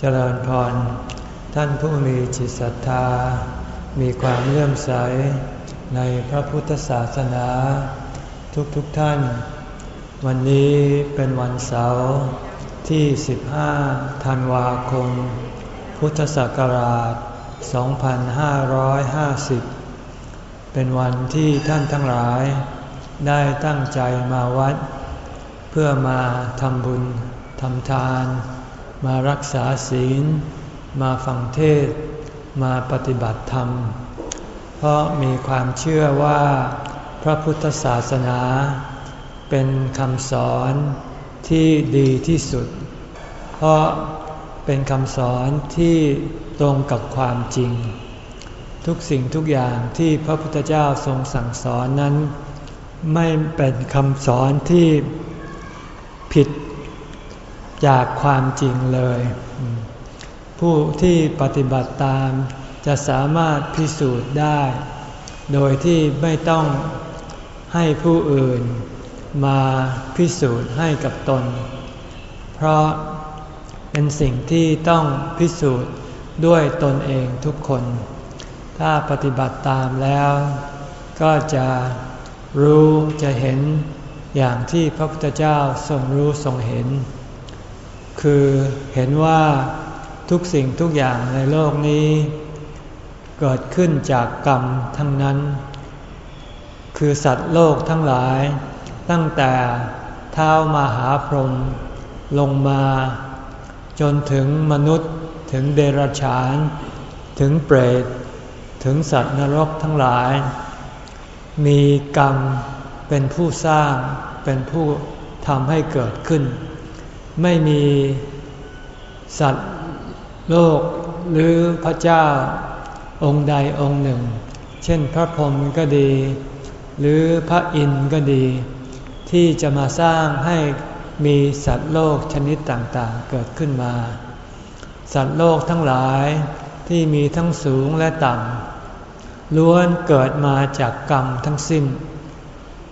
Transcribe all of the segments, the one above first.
เจริญพร ท่านผู้มีจิตศรัทธา มีความเลื่อมใสในพระพุทธศาสนา ทุกๆทท่าน วันนี้เป็นวันเสาร์ที่ 15 ธันวาคม พุทธศักราช 2550 เป็นวันที่ท่านทั้งหลาย ได้ตั้งใจมาวัด เพื่อมาทำบุญทำทาน มารักษาศีล มาฟังเทศ มาปฏิบัติธรรม เพราะมีความเชื่อว่าพระพุทธศาสนา เป็นคำสอนที่ดีที่สุด เพราะเป็นคำสอนที่ตรงกับความจริง ทุกสิ่งทุกอย่างที่พระพุทธเจ้าทรงสั่งสอนนั้น ไม่เป็นคำสอนที่ผิด จากความจริงเลย ผู้ที่ปฏิบัติตามจะสามารถพิสูจน์ได้ โดยที่ไม่ต้องให้ผู้อื่นมาพิสูจน์ให้กับตน เพราะเป็นสิ่งที่ต้องพิสูจน์ด้วยตนเองทุกคน ถ้าปฏิบัติตามแล้ว ก็จะรู้จะเห็นอย่างที่พระพุทธเจ้าทรงรู้ทรงเห็น คือเห็นว่าทุกสิ่งทุกอย่างในโลกนี้ เกิดขึ้นจากกรรมทั้งนั้น คือสัตว์โลกทั้งหลาย ตั้งแต่เท้ามาหาพรหมลงมา จนถึงมนุษย์ถึงเดรัจฉาน ถึงเปรต ถึงสัตว์นรกทั้งหลาย มีกรรมเป็นผู้สร้างเป็นผู้ทำให้เกิดขึ้น ไม่มีสัตว์โลกหรือพระเจ้าองค์ใดองค์หนึ่ง เช่นพระพรหมก็ดี หรือพระอินทร์ก็ดี ที่จะมาสร้างให้มีสัตว์โลกชนิดต่างๆเกิดขึ้นมา สัตว์โลกทั้งหลายที่มีทั้งสูงและต่ำล้วนเกิดมาจากกรรมทั้งสิ้น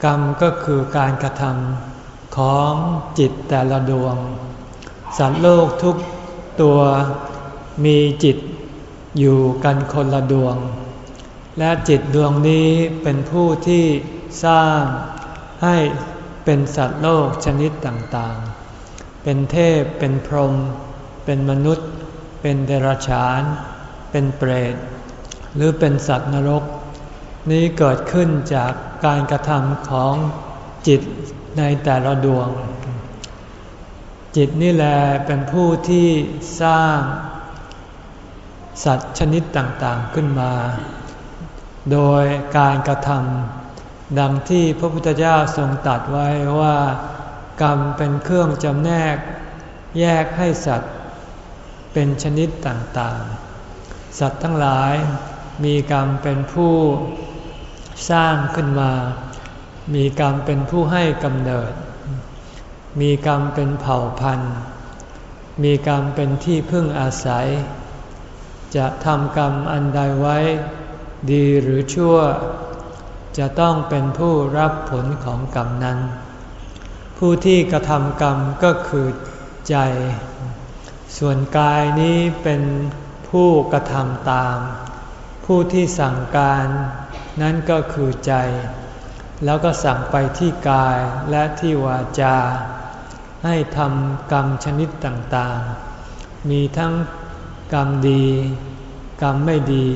กรรมก็คือการกระทำ ของจิตแต่ละดวง สัตว์โลกทุกตัวมีจิตอยู่กันคนละดวง และจิตดวงนี้เป็นผู้ที่สร้างให้เป็นสัตว์โลกชนิดต่างๆ เป็นเทพ เป็นพรหม เป็นมนุษย์ เป็นเดรัจฉาน เป็นเปรต หรือเป็นสัตว์นรก นี้เกิดขึ้นจากการกระทำของจิต ในแต่ละดวง จิตนี่แหละเป็นผู้ที่สร้าง สัตว์ชนิดต่างๆขึ้นมา โดยการกระทำดังที่พระพุทธเจ้าทรงตัดไว้ว่า กรรมเป็นเครื่องจำแนก แยกให้สัตว์ เป็นชนิดต่างๆ สัตว์ทั้งหลายมีกรรมเป็นผู้สร้างขึ้นมา มีกรรมเป็นผู้ให้กำเนิด มีกรรมเป็นเผ่าพันธุ์ มีกรรมเป็นที่พึ่งอาศัย จะทำกรรมอันใดไว้ ดีหรือชั่ว จะต้องเป็นผู้รับผลของกรรมนั้น ผู้ที่กระทำกรรมก็คือใจ ส่วนกายนี้เป็นผู้กระทำตาม ผู้ที่สั่งการนั้นก็คือใจ แล้วก็สั่งไปที่กายและที่วาจา ให้ทำกรรมชนิดต่างๆ มีทั้งกรรมดี กรรมไม่ดี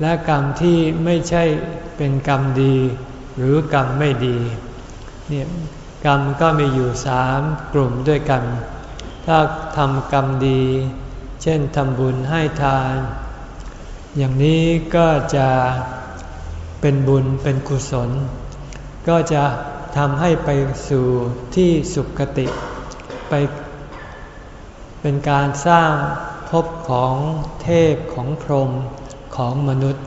และกรรมที่ไม่ใช่เป็นกรรมดี หรือกรรมไม่ดีเนี่ยกรรมก็มีอยู่สามกลุ่มด้วยกัน ถ้าทำกรรมดี เช่นทำบุญให้ทาน อย่างนี้ก็จะเป็นบุญเป็นกุศล ก็จะทำให้ไปสู่ที่สุขติไป เป็นการสร้างภพของเทพของพรหมของมนุษย์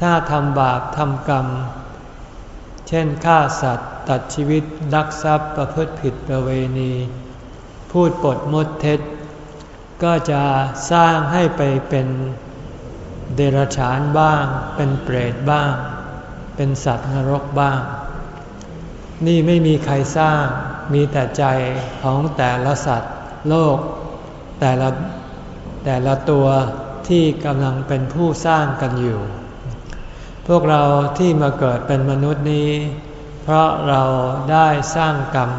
ถ้าทำบาปทำกรรม เช่นฆ่าสัตว์ตัดชีวิตลักทรัพย์ประพฤติผิดประเวณี พูดปดมดเท็จ ก็จะสร้างให้ไปเป็นเดรัจฉานบ้าง เป็นเปรตบ้าง เป็นสัตว์นรกบ้าง นี่ไม่มีใครสร้าง มีแต่ใจของแต่ละสัตว์โลก แต่ละแต่ละตัวที่กำลังเป็นผู้สร้างกันอยู่ พวกเราที่มาเกิดเป็นมนุษย์นี้ เพราะเราได้สร้างกรรม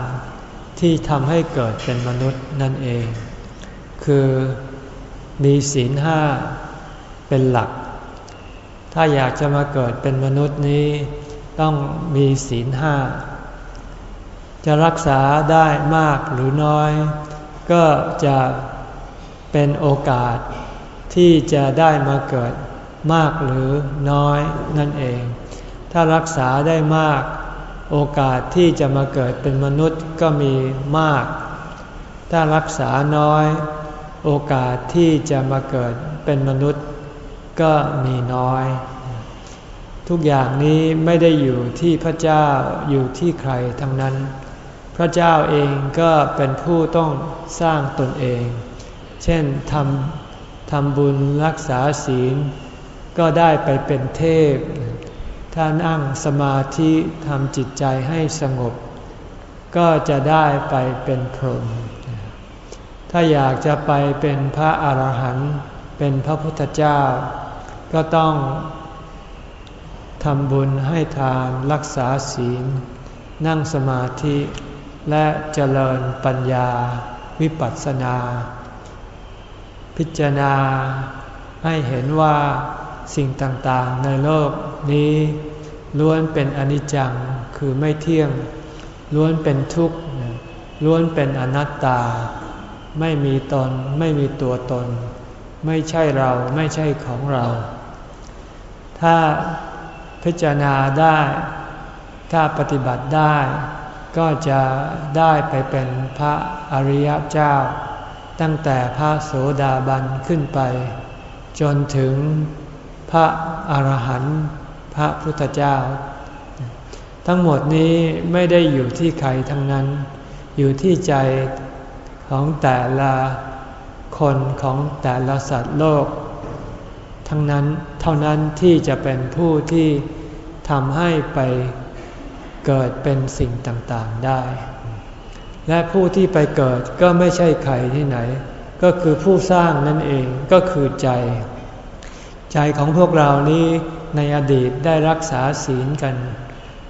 ที่ทำให้เกิดเป็นมนุษย์นั่นเอง คือมีศีลห้าเป็นหลัก ถ้าอยากจะมาเกิดเป็นมนุษย์นี้ ต้องมีศีลห้า จะรักษาได้มากหรือน้อย ก็จะเป็นโอกาสที่จะได้มาเกิดมากหรือน้อยนั่นเอง ถ้ารักษาได้มาก โอกาสที่จะมาเกิดเป็นมนุษย์ก็มีมาก ถ้ารักษาน้อย โอกาสที่จะมาเกิดเป็นมนุษย์ ก็มีน้อย ทุกอย่างนี้ไม่ได้อยู่ที่พระเจ้าอยู่ที่ใครทั้งนั้น พระเจ้าเองก็เป็นผู้ต้องสร้างตนเอง เช่นทำทำบุญรักษาศีล ก็ได้ไปเป็นเทพ ถ้านั่งสมาธิทำจิตใจให้สงบ ก็จะได้ไปเป็นพรหมถ้าอยากจะไปเป็นพระอรหันต์เป็นพระพุทธเจ้า ก็ต้องทำบุญให้ทานรักษาศีล นั่งสมาธิและเจริญปัญญา วิปัสสนา พิจารณาให้เห็นว่าสิ่งต่างๆในโลกนี้ล้วนเป็นอนิจจังคือไม่เที่ยง ล้วนเป็นทุกข์ ล้วนเป็นอนัตตา ไม่มีตน ไม่มีตัวตน ไม่ใช่เราไม่ใช่ของเรา ถ้าพิจารณาได้ ถ้าปฏิบัติได้ ก็จะได้ไปเป็นพระอริยเจ้า ตั้งแต่พระโสดาบันขึ้นไป จนถึงพระอรหันต์พระพุทธเจ้า ทั้งหมดนี้ไม่ได้อยู่ที่ใครทั้งนั้น อยู่ที่ใจของแต่ละคนของแต่ละสัตว์โลก ทั้งนั้นเท่านั้นที่จะเป็นผู้ที่ทำให้ไปเกิดเป็นสิ่งต่างๆได้ และผู้ที่ไปเกิดก็ไม่ใช่ใครที่ไหน ก็คือผู้สร้างนั่นเองก็คือใจ ใจของพวกเรานี้ในอดีตได้รักษาศีลกัน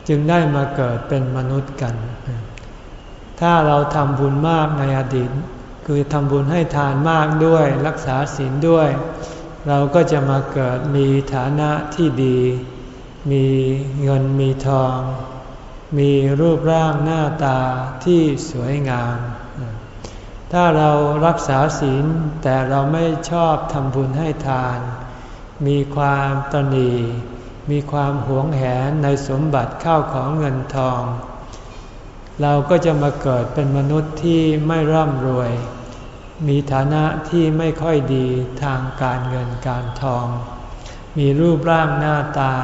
จึงได้มาเกิดเป็นมนุษย์กัน ถ้าเราทำบุญมากในอดีต คือทำบุญให้ทานมากด้วยรักษาศีลด้วย เราก็จะมาเกิดมีฐานะที่ดี มีเงินมีทอง มีรูปร่างหน้าตาที่สวยงาม ถ้าเรารักษาศีลแต่เราไม่ชอบทำบุญให้ทาน มีความตนีมีความหวงแหนในสมบัติข้าวของเงินทอง เราก็จะมาเกิดเป็นมนุษย์ที่ไม่ร่ำรวย มีฐานะที่ไม่ค่อยดีทางการเงินการทอง มีรูปร่างหน้าตา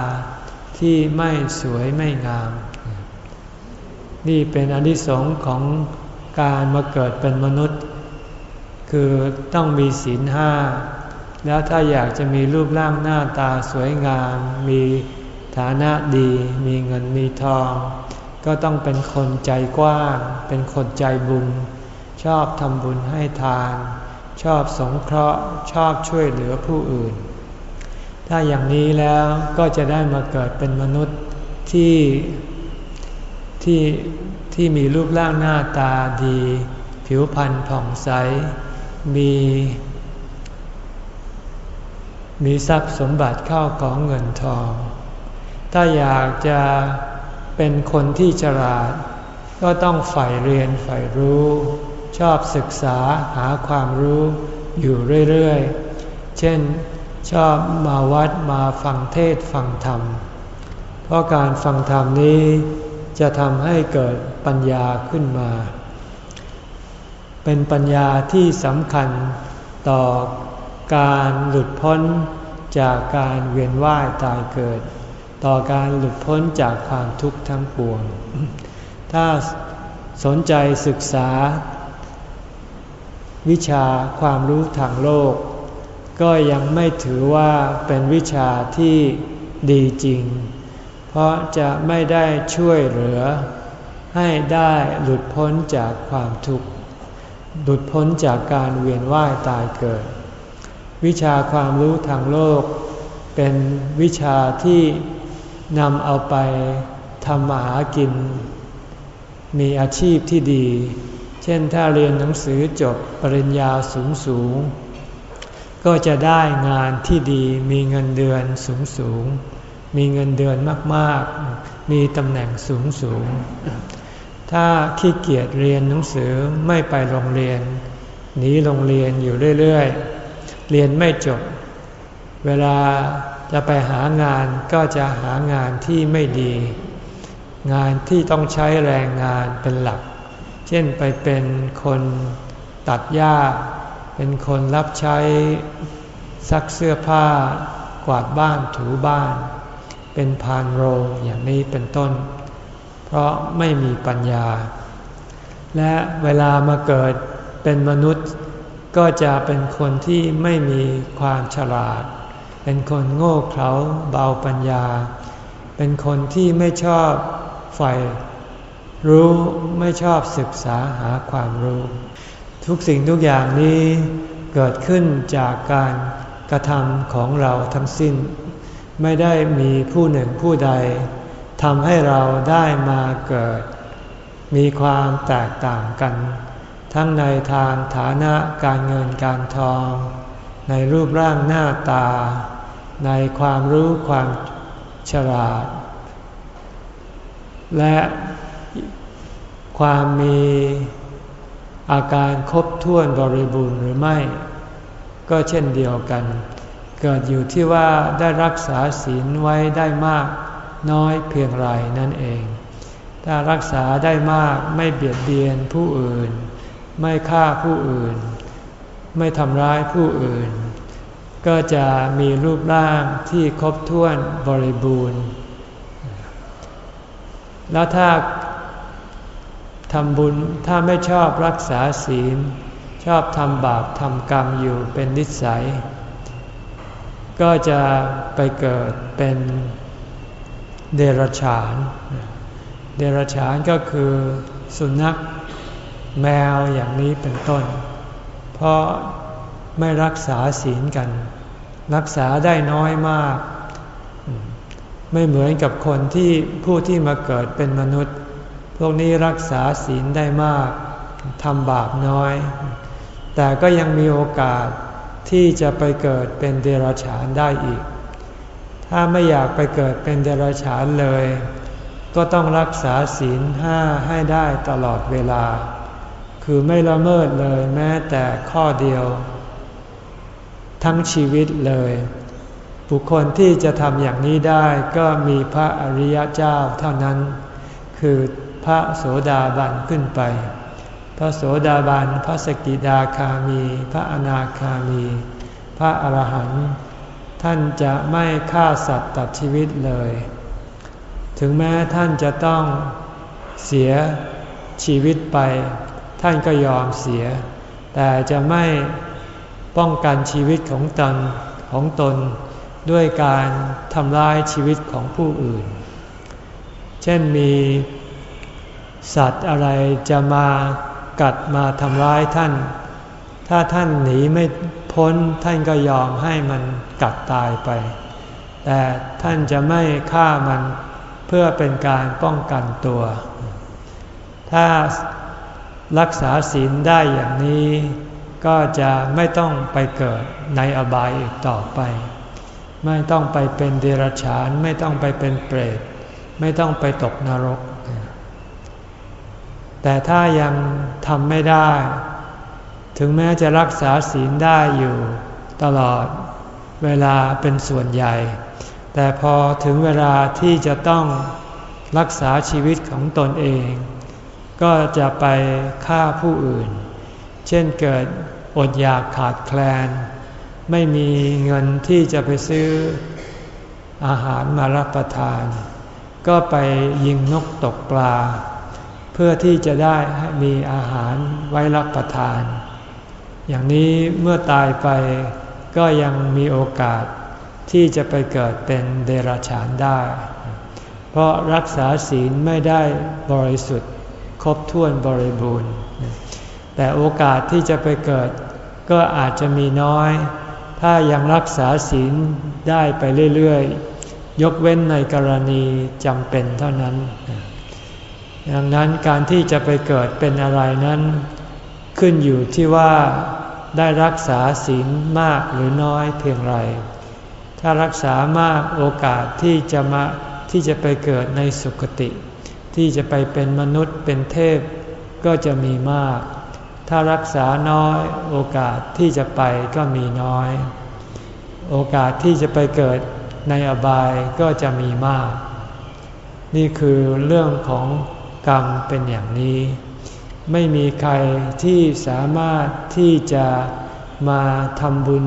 ที่ไม่สวยไม่งาม นี่เป็นอนิสงส์ของการมาเกิดเป็นมนุษย์ คือต้องมีศีลห้า แล้วถ้าอยากจะมีรูปร่างหน้าตาสวยงาม มีฐานะดี มีเงินมีทอง ก็ต้องเป็นคนใจกว้าง เป็นคนใจบุญ ชอบทำบุญให้ทาน ชอบสงเคราะห์ ชอบช่วยเหลือผู้อื่น ถ้าอย่างนี้แล้วก็จะได้มาเกิดเป็นมนุษย์ที่ที่ที่มีรูปร่างหน้าตาดี ผิวพรรณผ่องใส มี มีทรัพย์สมบัติเข้าของเงินทอง ถ้าอยากจะเป็นคนที่ฉลาด ก็ต้องใฝ่เรียนใฝ่รู้ ชอบศึกษาหาความรู้อยู่เรื่อยๆ เช่น ชอบมาวัดมาฟังเทศฟังธรรม เพราะการฟังธรรมนี้จะทำให้เกิดปัญญาขึ้นมา เป็นปัญญาที่สำคัญต่อการหลุดพ้นจากการเวียนว่ายตายเกิด ต่อการหลุดพ้นจากความทุกข์ทั้งปวง ถ้าสนใจศึกษา วิชาความรู้ทางโลก ก็ยังไม่ถือว่าเป็นวิชาที่ดีจริง เพราะจะไม่ได้ช่วยเหลือ ให้ได้หลุดพ้นจากความทุกข์ หลุดพ้นจากการเวียนว่ายตายเกิด วิชาความรู้ทางโลก เป็นวิชาที่นำเอาไปทำมาหากิน มีอาชีพที่ดี ช่นถ้าเรียนหนังสือจบปริญญาสูงสูง ก็จะได้งานที่ดีมีเงินเดือนสูงสูง มีเงินเดือนมากๆ มีตำแหน่งสูงสูง ถ้าขี้เกียจเรียนหนังสือไม่ไปโรงเรียนหนีโรงเรียนอยู่เรื่อยๆ เรียนไม่จบ เวลาจะไปหางานก็จะหางานที่ไม่ดี งานที่ต้องใช้แรงงานเป็นหลัก เช่นไปเป็นคนตัดหญ้า เป็นคนรับใช้ซักเสื้อผ้ากวาดบ้านถูบ้าน เป็นพานโรงอย่างนี้เป็นต้น เพราะไม่มีปัญญา และเวลามาเกิดเป็นมนุษย์ก็จะเป็นคนที่ไม่มีความฉลาด เป็นคนโง่เขลาเบาปัญญา เป็นคนที่ไม่ชอบใฝ่ รู้ไม่ชอบศึกษาหาความรู้ ทุกสิ่งทุกอย่างนี้เกิดขึ้นจากการกระทำของเราทั้งสิ้น ไม่ได้มีผู้หนึ่งผู้ใดทำให้เราได้มาเกิด มีความแตกต่างกัน ทั้งในทางฐานะการเงินการทอง ในรูปร่างหน้าตา ในความรู้ความฉลาด และ ความมีอาการครบถ้วนบริบูรณ์หรือไม่ ก็เช่นเดียวกัน เกิดอยู่ที่ว่าได้รักษาศีลไว้ได้มากน้อยเพียงไรนั่นเอง ถ้ารักษาได้มากไม่เบียดเบียนผู้อื่น ไม่ฆ่าผู้อื่น ไม่ทำร้ายผู้อื่น ก็จะมีรูปร่างที่ครบถ้วนบริบูรณ์ แล้วถ้า ทำบุญถ้าไม่ชอบรักษาศีล ชอบทำบาปทำกรรมอยู่เป็นนิสัย ก็จะไปเกิดเป็นเดรัจฉาน เดรัจฉานก็คือสุนัขแมวอย่างนี้เป็นต้น เพราะไม่รักษาศีลกัน รักษาได้น้อยมาก ไม่เหมือนกับคนที่ผู้ที่มาเกิดเป็นมนุษย์ พวกนี้รักษาศีลได้มากทำบาปน้อย แต่ก็ยังมีโอกาสที่จะไปเกิดเป็นเดรัจฉานได้อีก ถ้าไม่อยากไปเกิดเป็นเดรัจฉานเลย ก็ต้องรักษาศีลห้าให้ได้ตลอดเวลา คือไม่ละเมิดเลยแม้แต่ข้อเดียว ทั้งชีวิตเลย บุคคลที่จะทำอย่างนี้ได้ก็มีพระอริยเจ้าเท่านั้น คือ พระโสดาบันขึ้นไป พระโสดาบัน พระสกิดาคามี พระอนาคามี พระอรหันต์ท่านจะไม่ฆ่าสัตว์ตัดชีวิตเลย ถึงแม้ท่านจะต้องเสียชีวิตไป ท่านก็ยอมเสีย แต่จะไม่ป้องกันชีวิตของตนของตน ด้วยการทำลายชีวิตของผู้อื่น เช่นมี สัตว์อะไรจะมากัดมาทำร้ายท่าน ถ้าท่านหนีไม่พ้นท่านก็ยอมให้มันกัดตายไป แต่ท่านจะไม่ฆ่ามันเพื่อเป็นการป้องกันตัว ถ้ารักษาศีลได้อย่างนี้ ก็จะไม่ต้องไปเกิดในอบายอีกต่อไป ไม่ต้องไปเป็นเดรัจฉาน ไม่ต้องไปเป็นเปรต ไม่ต้องไปตกนรก แต่ถ้ายังทำไม่ได้ ถึงแม้จะรักษาศีลได้อยู่ตลอดเวลาเป็นส่วนใหญ่ แต่พอถึงเวลาที่จะต้องรักษาชีวิตของตนเอง ก็จะไปฆ่าผู้อื่น เช่นเกิดอดอยากขาดแคลน ไม่มีเงินที่จะไปซื้ออาหารมารับประทาน ก็ไปยิงนกตกปลา พื่อที่จะได้มีอาหารไว้รับประทาน อย่างนี้เมื่อตายไปก็ยังมีโอกาสที่จะไปเกิดเป็นเดรัจฉานได้ เพราะรักษาศีลไม่ได้บริสุทธิ์ครบถ้วนบริบูรณ์ แต่โอกาสที่จะไปเกิดก็อาจจะมีน้อย ถ้ายังรักษาศีลได้ไปเรื่อยๆ ยกเว้นในกรณีจำเป็นเท่านั้น ดังนั้นการที่จะไปเกิดเป็นอะไรนั้น ขึ้นอยู่ที่ว่าได้รักษาศีลมากหรือน้อยเพียงไร ถ้ารักษามากโอกาสที่จะมาที่จะไปเกิดในสุคติ ที่จะไปเป็นมนุษย์เป็นเทพก็จะมีมาก ถ้ารักษาน้อยโอกาสที่จะไปก็มีน้อย โอกาสที่จะไปเกิดในอบายก็จะมีมาก นี่คือเรื่องของ กรรมเป็นอย่างนี้ ไม่มีใครที่สามารถที่จะมาทำบุญ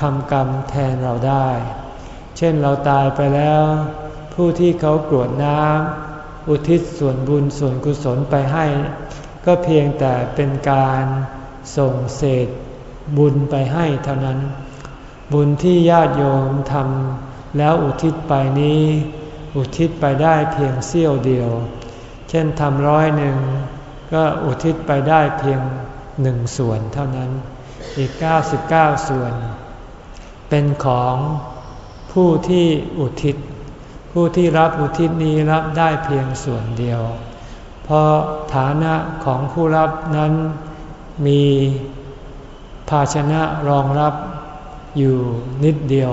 ทำกรรมแทนเราได้ เช่นเราตายไปแล้ว ผู้ที่เขากรวดน้ำอุทิศส่วนบุญส่วนกุศลไปให้ ก็เพียงแต่เป็นการส่งเศษบุญไปให้เท่านั้น บุญที่ญาติโยมทำแล้วอุทิศไปนี้ อุทิศไปได้เพียงเสี้ยวเดียว เช่นทำร้อยหนึ่งก็อุทิศไปได้เพียงหนึ่งส่วนเท่านั้น อีก 99 ส่วน เป็นของผู้ที่อุทิศ ผู้ที่รับอุทิศนี้รับได้เพียงส่วนเดียว เพราะฐานะของผู้รับนั้นมีภาชนะรองรับอยู่นิดเดียว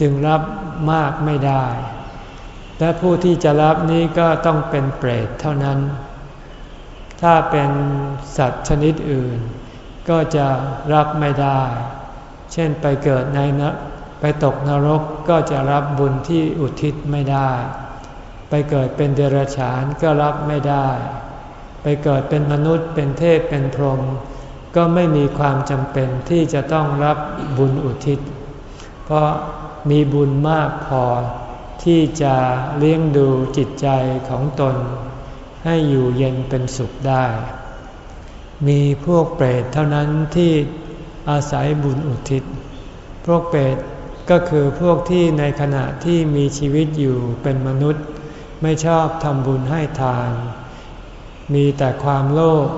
จึงรับมากไม่ได้ และผู้ที่จะรับนี้ก็ต้องเป็นเปรตเท่านั้น ถ้าเป็นสัตว์ชนิดอื่น ก็จะรับไม่ได้ เช่นไปเกิดในนไปตกนรกก็จะรับบุญที่อุทิศไม่ได้ ไปเกิดเป็นเดรัจฉานก็รับไม่ได้ ไปเกิดเป็นมนุษย์เป็นเทพเป็นพรหมก็ไม่มีความจำเป็นที่จะต้องรับบุญอุทิศ เพราะมีบุญมากพอ ที่จะเลี้ยงดูจิตใจของตน ให้อยู่เย็นเป็นสุขได้ มีพวกเปรตเท่านั้นที่อาศัยบุญอุทิศ พวกเปรตก็คือพวกที่ในขณะที่มีชีวิตอยู่เป็นมนุษย์ ไม่ชอบทำบุญให้ทาน มีแต่ความโลภ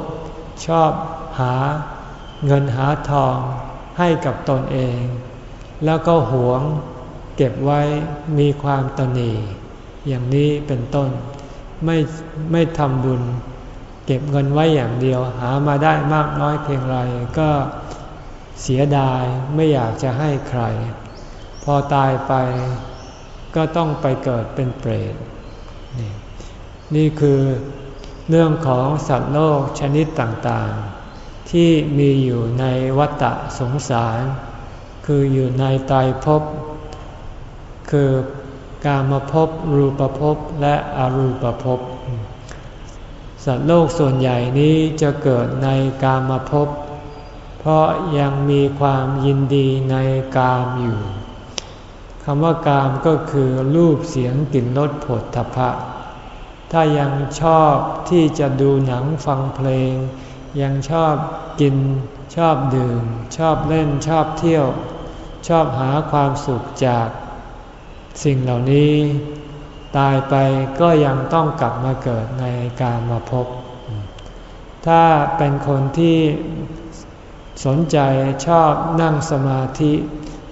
ชอบหาเงินหาทองให้กับตนเอง แล้วก็หวง เก็บไว้มีความตนีอย่างนี้เป็นต้น ไม่ไม่ทำบุญ เก็บเงินไว้อย่างเดียว หามาได้มากน้อยเพียงไรก็เสียดายไม่อยากจะให้ใคร พอตายไปก็ต้องไปเกิดเป็นเปรตนนี่คือเรื่องของสัตว์โลกชนิดต่างๆ ที่มีอยู่ในวัฏสงสาร คืออยู่ในตายภพ คือกามภพรูปภพและอรูปภพ สัตว์โลกส่วนใหญ่นี้จะเกิดในกามภพ เพราะยังมีความยินดีในกามอยู่คำว่ากามก็คือรูปเสียงกลิ่นรสผลทพะ ถ้ายังชอบที่จะดูหนังฟังเพลง ยังชอบกิน ชอบดื่ม ชอบเล่นชอบเที่ยว ชอบหาความสุขจาก สิ่งเหล่านี้ตายไปก็ยังต้องกลับมาเกิดในการมาพบ ถ้าเป็นคนที่สนใจชอบนั่งสมาธิ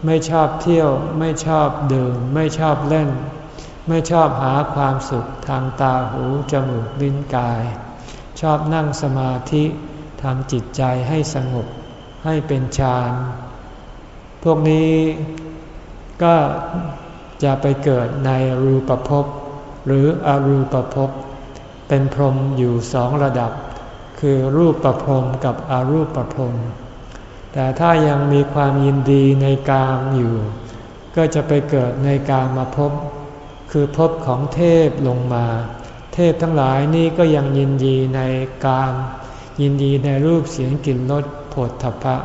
ไม่ชอบเที่ยว ไม่ชอบดื่ม ไม่ชอบเล่น ไม่ชอบหาความสุขทางตาหูจมูกลิ้นกาย ชอบนั่งสมาธิทำจิตใจให้สงบให้เป็นฌาน พวกนี้ก็ จะไปเกิดในรูปภพหรืออรูปภพเป็นพรหมอยู่สองระดับ คือรูปประพรมกับอรูปประพรมแต่ถ้ายังมีความยินดีในกามอยู่ ก็จะไปเกิดในกามมาพบ คือพบของเทพลงมา เทพทั้งหลายนี่ก็ยังยินดีในกาม ยินดีในรูปเสียงกลิ่นรสผลทพะ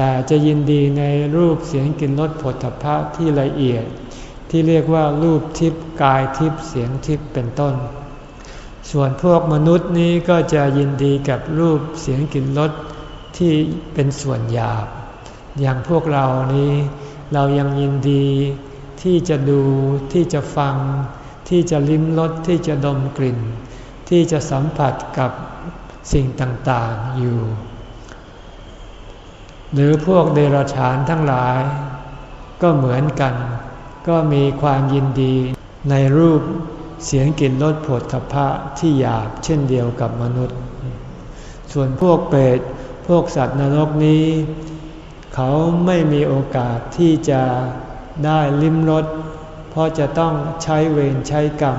แต่จะยินดีในรูปเสียงกลิ่นรสผลทพะที่ละเอียด ที่เรียกว่ารูปทิพย์กายทิพย์เสียงทิพย์เป็นต้น ส่วนพวกมนุษย์นี้ก็จะยินดีกับรูปเสียงกลิ่นรสที่เป็นส่วนหยาบ อย่างพวกเรานี้ เรายังยินดีที่จะดูที่จะฟัง ที่จะลิ้มรสที่จะดมกลิ่น ที่จะสัมผัสกับสิ่งต่างๆอยู่ หรือพวกเดรัจฉานทั้งหลาย ก็เหมือนกัน ก็มีความยินดีในรูปเสียงกลิ่นรสผดทพะที่หยาบเช่นเดียวกับมนุษย์ ส่วนพวกเปรตพวกสัตว์นรกนี้ เขาไม่มีโอกาสที่จะได้ลิ้มรสเพราะจะต้องใช้เวรใช้กรรม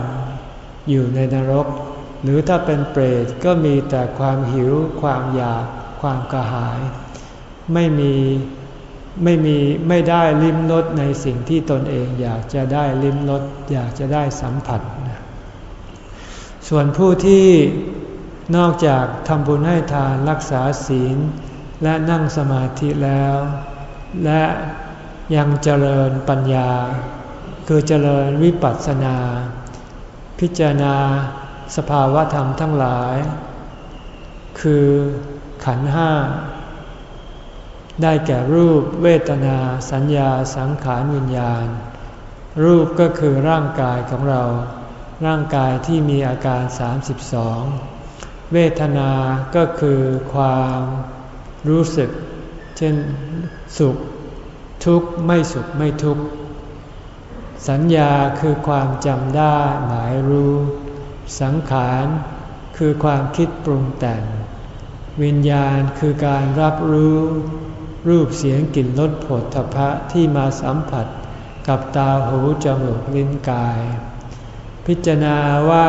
อยู่ในนรก หรือถ้าเป็นเปรตก็มีแต่ความหิว ความอยาก ความกระหาย ไม่มีไม่มีไม่ได้ลิ้มรสในสิ่งที่ตนเองอยากจะได้ลิ้มรสอยากจะได้สัมผัส ส่วนผู้ที่นอกจากทำบุญให้ทานรักษาศีล และนั่งสมาธิแล้ว และยังเจริญปัญญา คือเจริญวิปัสสนา พิจารณาสภาวะธรรมทั้งหลาย คือขันห้า ได้แก่รูปเวทนา สัญญาสังขารวิญญาณ รูปก็คือร่างกายของเรา ร่างกายที่มีอาการ 32 เวทนาก็คือความรู้สึก เช่นสุข ทุกข์ไม่สุขไม่ทุกข์ สัญญาคือความจำได้หมายรู้ สังขารคือความคิดปรุงแต่ง วิญญาณคือการรับรู้ รูปเสียงกลิ่นรสผลทพะที่มาสัมผัสกับตาหูจมูกลิ้นกาย พิจารณาว่า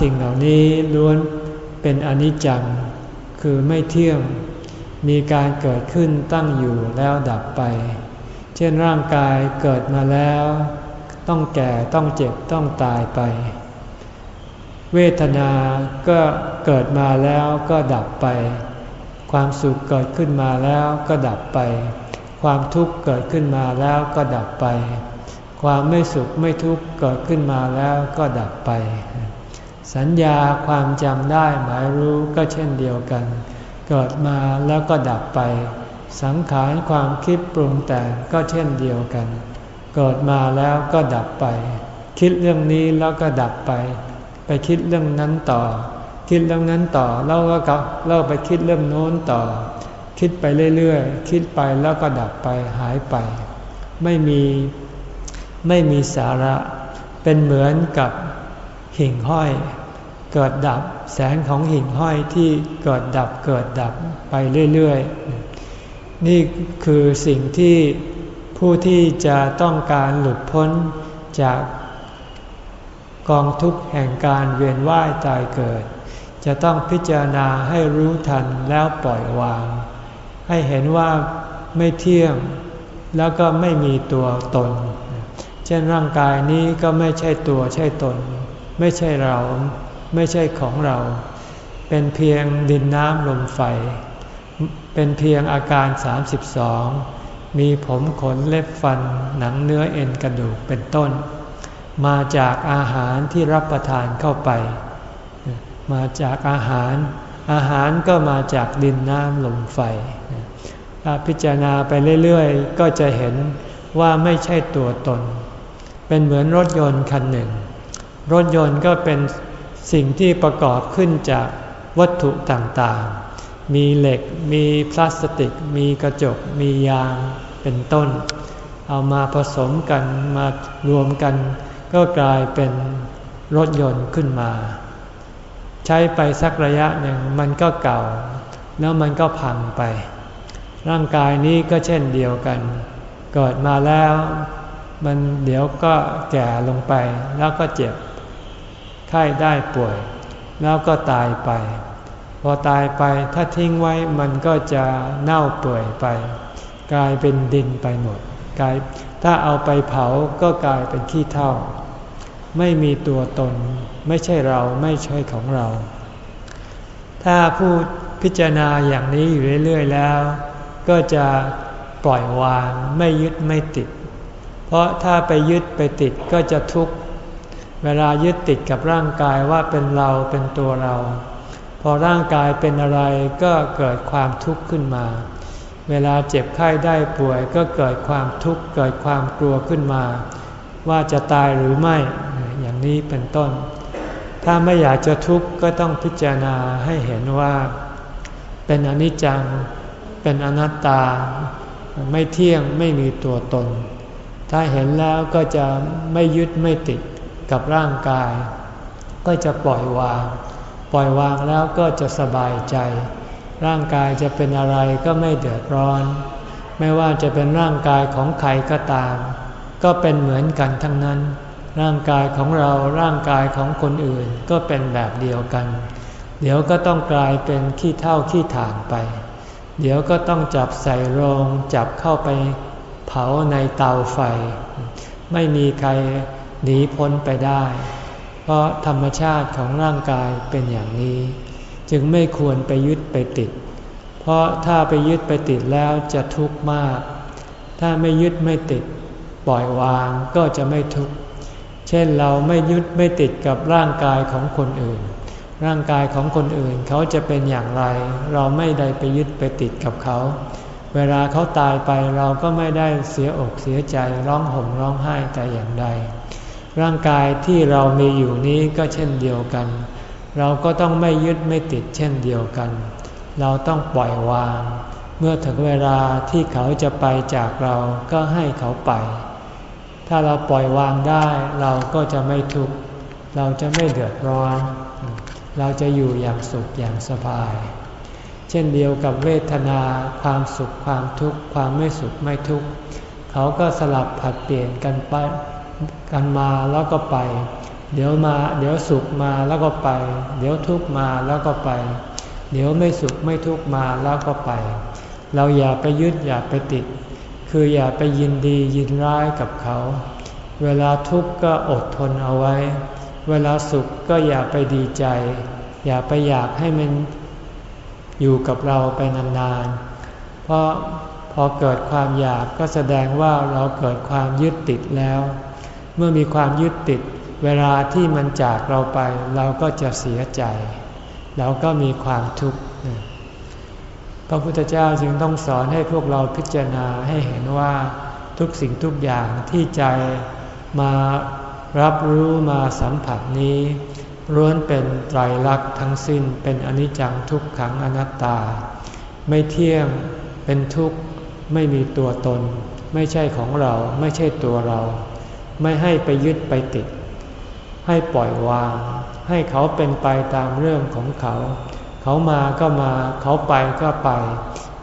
สิ่งเหล่านี้ล้วนเป็นอนิจจัง คือไม่เที่ยง มีการเกิดขึ้นตั้งอยู่แล้วดับไป เช่นร่างกายเกิดมาแล้ว ต้องแก่ต้องเจ็บต้องตายไป เวทนาก็เกิดมาแล้วก็ดับไป ความสุขเกิดขึ้นมาแล้วก็ดับไป ความทุกข์เกิดขึ้นมาแล้วก็ดับไป ความไม่สุขไม่ทุกข์เกิดขึ้นมาแล้วก็ดับไป สัญญาความจำได้หมายรู้ก็เช่นเดียวกัน เกิดมาแล้วก็ดับไป สังขารความคิดปรุงแต่งก็เช่นเดียวกัน เกิดมาแล้วก็ดับไป คิดเรื่องนี้แล้วก็ดับไป ไปคิดเรื่องนั้นต่อ คิดเรื่องนั้นต่อแล้วก็กลับเล่าไปคิดเรื่องโน้นต่อ คิดไปเรื่อยๆ คิดไปแล้วก็ดับไปหายไป ไม่มีไม่มีสาระเป็นเหมือนกับหิ่งห้อย เกิดดับแสงของหิ่งห้อยที่เกิดดับเกิดดับไปเรื่อยๆ นี่คือสิ่งที่ผู้ที่จะต้องการหลุดพ้นจากกองทุกข์แห่งการเวียนว่ายตายเกิด จะต้องพิจารณาให้รู้ทันแล้วปล่อยวาง ให้เห็นว่าไม่เที่ยงแล้วก็ไม่มีตัวตน เช่นร่างกายนี้ก็ไม่ใช่ตัวใช่ตน ไม่ใช่เรา ไม่ใช่ของเรา เป็นเพียงดินน้ำลมไฟ เป็นเพียงอาการ 32 มีผมขนเล็บฟันหนังเนื้อเอ็นกระดูกเป็นต้น มาจากอาหารที่รับประทานเข้าไป มาจากอาหาร อาหารก็มาจากดินน้ำลมไฟถ้าพิจารณาไปเรื่อยๆ ก็จะเห็นว่าไม่ใช่ตัวตน เป็นเหมือนรถยนต์คันหนึ่ง รถยนต์ก็เป็นสิ่งที่ประกอบขึ้นจากวัตถุต่างๆ มีเหล็ก มีพลาสติก มีกระจก มียาง เป็นต้น เอามาผสมกันมารวมกัน ก็กลายเป็นรถยนต์ขึ้นมา ใช้ไปสักระยะหนึ่งมันก็เก่า แล้วมันก็พังไป ร่างกายนี้ก็เช่นเดียวกัน เกิดมาแล้ว มันเดี๋ยวก็แก่ลงไป แล้วก็เจ็บ ไข้ได้ป่วย แล้วก็ตายไป พอตายไปถ้าทิ้งไว้มันก็จะเน่าเปื่อยไป กลายเป็นดินไปหมดกลายถ้าเอาไปเผาก็กลายเป็นขี้เถ้า ไม่มีตัวตน ไม่ใช่เราไม่ใช่ของเรา ถ้าพูดพิจารณาอย่างนี้อยู่เรื่อย ๆ แล้ว ก็จะปล่อยวางไม่ยึดไม่ติด เพราะถ้าไปยึดไปติดก็จะทุกข์เวลายึดติดกับร่างกายว่าเป็นเราเป็นตัวเรา พอร่างกายเป็นอะไรก็เกิดความทุกข์ขึ้นมา เวลาเจ็บไข้ได้ป่วยก็เกิดความทุกข์เกิดความกลัวขึ้นมา ว่าจะตายหรือไม่ นี้เป็นต้นถ้ถ้าไม่อยากจะทุกข์ก็ต้องพิจารณาให้เห็นว่า เป็นอนิจจัง เป็นอนัตตา ไม่เที่ยงไม่มีตัวตน ถ้าเห็นแล้วก็จะไม่ยึดไม่ติดกับร่างกาย ก็จะปล่อยวาง ปล่อยวางแล้วก็จะสบายใจ ร่างกายจะเป็นอะไรก็ไม่เดือดร้อน ไม่ว่าจะเป็นร่างกายของใครก็ตาม ก็เป็นเหมือนกันทั้งนั้น ร่างกายของเราร่างกายของคนอื่นก็เป็นแบบเดียวกัน เดี๋ยวก็ต้องกลายเป็นขี้เท่าขี้ฐานไป เดี๋ยวก็ต้องจับใส่โรงจับเข้าไปเผาในเตาไฟ ไม่มีใครหนีพ้นไปได้ เพราะธรรมชาติของร่างกายเป็นอย่างนี้ จึงไม่ควรไปยึดไปติด เพราะถ้าไปยึดไปติดแล้วจะทุกข์มาก ถ้าไม่ยึดไม่ติด ปล่อยวางก็จะไม่ทุกข์ เช่นเราไม่ยึดไม่ติดกับร่างกายของคนอื่น ร่างกายของคนอื่นเขาจะเป็นอย่างไร เราไม่ได้ไปยึดไปติดกับเขา เวลาเขาตายไปเราก็ไม่ได้เสียอกเสียใจร้องห่มร้องไห้แต่อย่างใด ร่างกายที่เรามีอยู่นี้ก็เช่นเดียวกัน เราก็ต้องไม่ยึดไม่ติดเช่นเดียวกัน เราต้องปล่อยวาง เมื่อถึงเวลาที่เขาจะไปจากเราก็ให้เขาไป ถ้าเราปล่อยวางได้เราก็จะไม่ทุกข์เราจะไม่เดือดร้อน เราจะอยู่อย่างสุขอย่างสบาย เช่นเดียวกับเวทนา ความสุขความทุกข์ความไม่สุขไม่ทุกข์เขาก็สลับผัดเปลี่ยนกันไปกันมาแล้วก็ไป เดี๋ยวมา เดี๋ยวสุขมาแล้วก็ไป เดี๋ยวทุกข์มาแล้วก็ไป เดี๋ยวไม่สุขไม่ทุกข์มาแล้วก็ไป เราอย่าไปยึดอย่าไปติด คืออย่าไปยินดียินร้ายกับเขา เวลาทุกข์ก็อดทนเอาไว้ เวลาสุขก็อย่าไปดีใจ อย่าไปอยากให้มันอยู่กับเราไปนานๆ เพราะพอเกิดความอยากก็แสดงว่าเราเกิดความยึดติดแล้ว เมื่อมีความยึดติด เวลาที่มันจากเราไป เราก็จะเสียใจ เราก็มีความทุกข์ พระพุทธเจ้าจึงต้องสอนให้พวกเราพิจารณาให้เห็นว่าทุกสิ่งทุกอย่างที่ใจมารับรู้มาสัมผัสนี้ล้วนเป็นไตรลักษณ์ทั้งสิ้นเป็นอนิจจังทุกขังอนัตตา ไม่เที่ยงเป็นทุกข์ไม่มีตัวตน ไม่ใช่ของเราไม่ใช่ตัวเรา ไม่ให้ไปยึดไปติด ให้ปล่อยวาง ให้เขาเป็นไปตามเรื่องของเขา เขามาก็มาเขาไปก็ไป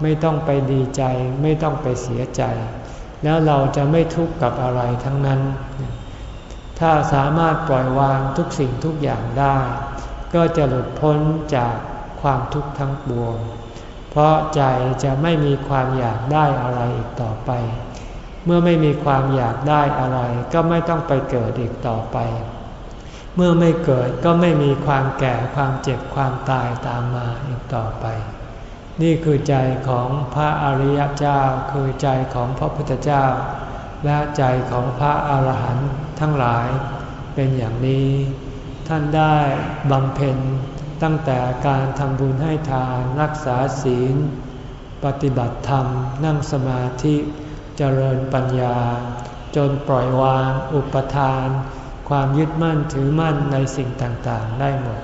ไม่ต้องไปดีใจ ไม่ต้องไปเสียใจ แล้วเราจะไม่ทุกข์กับอะไรทั้งนั้น ถ้าสามารถปล่อยวางทุกสิ่งทุกอย่างได้ ก็จะหลุดพ้นจากความทุกข์ทั้งปวง เพราะใจจะไม่มีความอยากได้อะไรอีกต่อไป เมื่อไม่มีความอยากได้อะไร ก็ไม่ต้องไปเกิดอีกต่อไป เมื่อไม่เกิดก็ไม่มีความแก่ความเจ็บความตายตามมาอีกต่อไป นี่คือใจของพระอริยเจ้าคือใจของพระพุทธเจ้า และใจของพระอาหารหันต์ทั้งหลายเป็นอย่างนี้ ท่านได้บำเพ็ญตั้งแต่การทำบุญให้ทานรักษาศีล ปฏิบัติธรรม นั่งสมาธิ เจริญปัญญา จนปล่อยวางอุปทาน ความยึดมั่นถือมั่นในสิ่งต่างๆ ได้หมด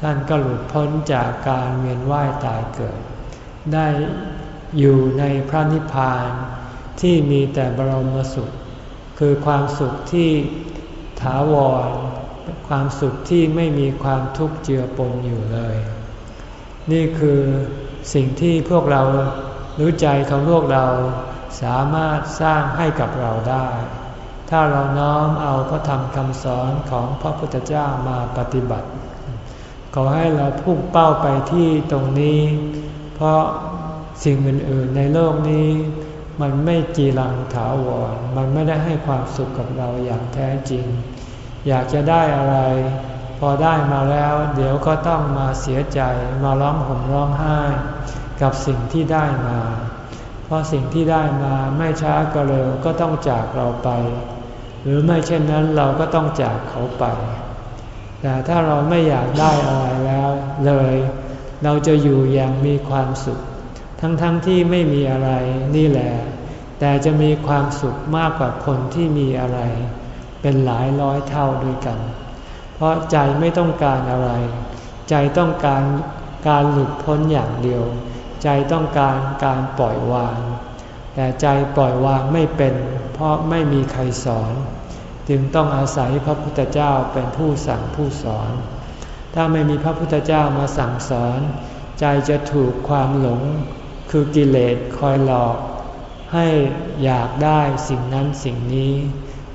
ท่านก็หลุดพ้นจากการเวียนว่ายตายเกิด ได้อยู่ในพระนิพพานที่มีแต่บรมสุข คือความสุขที่ถาวร ความสุขที่ไม่มีความทุกข์เจือปนอยู่เลย นี่คือสิ่งที่พวกเรารู้ใจของพวกเราสามารถสร้างให้กับเราได้ ถ้าเราน้อมเอาพระธรรมคำสอนของพระพุทธเจ้ามาปฏิบัติ ขอให้เราพุ่งเป้าไปที่ตรงนี้ เพราะสิ่งอื่นๆในโลกนี้ มันไม่จีรังถาวร มันไม่ได้ให้ความสุขกับเราอย่างแท้จริง อยากจะได้อะไร พอได้มาแล้ว เดี๋ยวก็ต้องมาเสียใจมาร้องห่มร้องไห้ กับสิ่งที่ได้มา เพราะสิ่งที่ได้มาไม่ช้าก็เร็วก็ต้องจากเราไป หรือไม่เช่นนั้นเราก็ต้องจากเขาไป แต่ถ้าเราไม่อยากได้อะไรแล้วเลย เราจะอยู่อย่างมีความสุข ทั้งๆทที่ไม่มีอะไรนี่แหละ แต่จะมีความสุขมากกว่าคนที่มีอะไร เป็นหลายร้อยเท่าด้วยกัน เพราะใจไม่ต้องการอะไร ใจต้องการการหลุดพ้นอย่างเดียว ใจต้องการการปล่อยวาง แต่ใจปล่อยวางไม่เป็น เพราะไม่มีใครสอน จึงต้องอาศัยพระพุทธเจ้าเป็นผู้สั่งผู้สอน ถ้าไม่มีพระพุทธเจ้ามาสั่งสอน ใจจะถูกความหลง คือกิเลสคอยหลอก ให้อยากได้สิ่งนั้นสิ่งนี้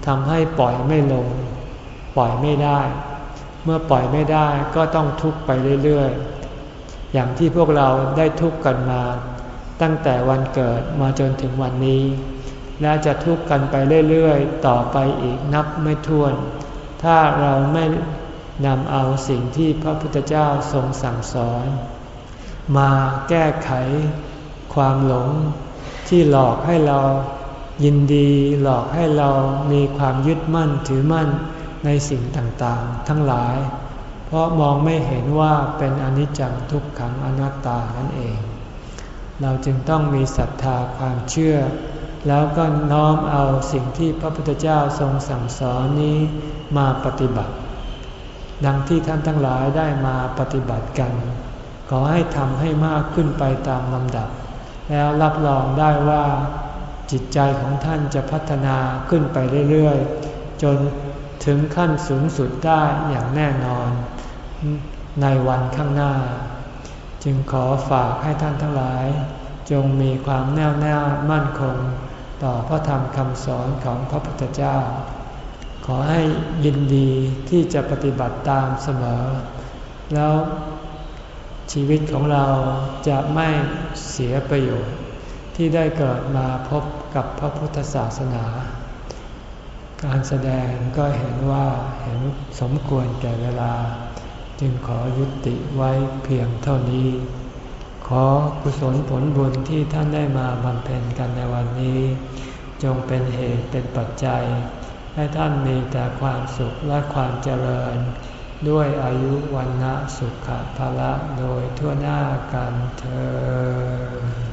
ทำให้ปล่อยไม่ลง ปล่อยไม่ได้ เมื่อปล่อยไม่ได้ก็ต้องทุกข์ไปเรื่อยๆอย่างที่พวกเราได้ทุกข์กันมา ตั้งแต่วันเกิดมาจนถึงวันนี้ และจะทุกข์กันไปเรื่อยๆ ต่อไปอีกนับไม่ถ้วน ถ้าเราไม่นำเอาสิ่งที่พระพุทธเจ้าทรงสั่งสอน มาแก้ไขความหลงที่หลอกให้เรายินดีหลอกให้เรามีความยึดมั่นถือมั่นในสิ่งต่างๆ ทั้งหลาย เพราะมองไม่เห็นว่าเป็นอนิจจังทุกขังอนัตตานั่นเอง เราจึงต้องมีศรัทธาความเชื่อ แล้วก็น้อมเอาสิ่งที่พระพุทธเจ้าทรงสั่งสอนนี้มาปฏิบัติ ดังที่ท่านทั้งหลายได้มาปฏิบัติกัน ขอให้ทำให้มากขึ้นไปตามลำดับ แล้วรับรองได้ว่า จิตใจของท่านจะพัฒนาขึ้นไปเรื่อยๆ จนถึงขั้นสูงสุดได้อย่างแน่นอน ในวันข้างหน้า จึงขอฝากให้ท่านทั้งหลาย จงมีความแน่วแน่มั่นคง ต่อพระธรรมคำสอนของพระพุทธเจ้า ขอให้ยินดีที่จะปฏิบัติตามเสมอ แล้วชีวิตของเราจะไม่เสียประโยชน์ ที่ได้เกิดมาพบกับพระพุทธศาสนา การแสดงก็เห็นว่าเห็นสมควรแก่เวลา จึงขอยุติไว้เพียงเท่านี้ ขอกุศลผลบุญที่ท่านได้มาบำเพ็ญกันในวันนี้ จงเป็นเหตุเป็นปัจจัย ให้ท่านมีแต่ความสุขและความเจริญ ด้วยอายุวันนะสุขภาละโดยทั่วหน้ากันเธอ